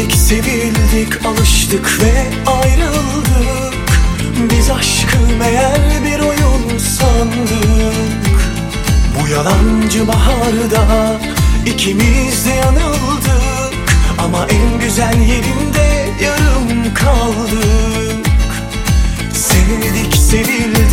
Sevdik, sevildik, alıştık ve ayrıldık. Biz aşkı meğer bir oyun sandık Bu yalancı baharda ikimiz de yanıldık. Ama en güzel yerinde yarım kaldık. Sevdik, sevildik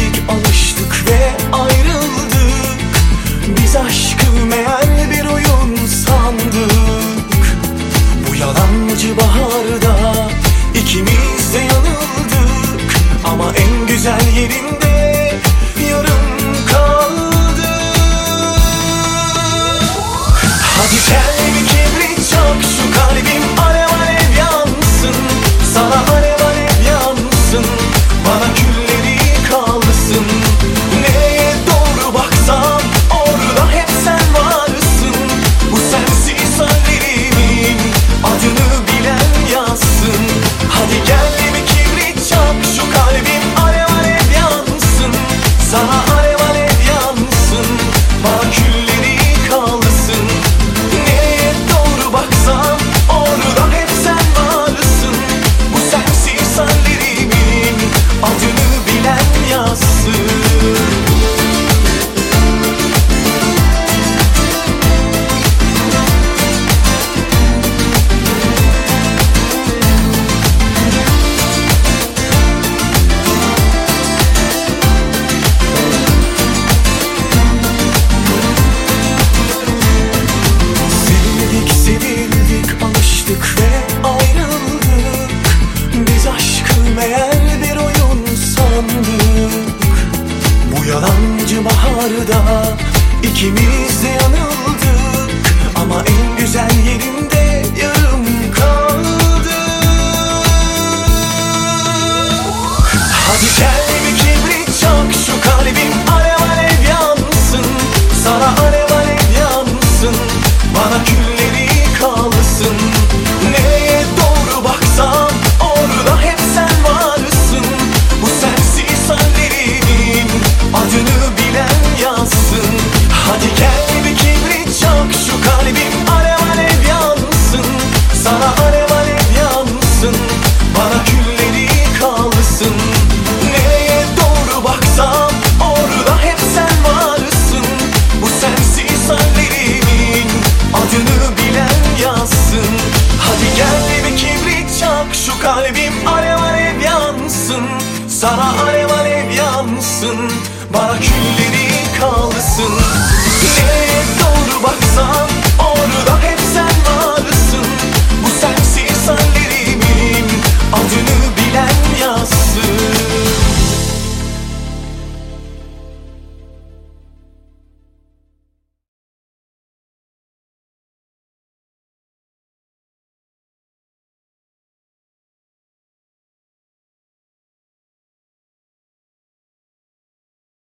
İkimiz de yanıldık. Ama en güzel yerinde Kalbim alev alev yansın. Sana alev alev yansın. Bana kül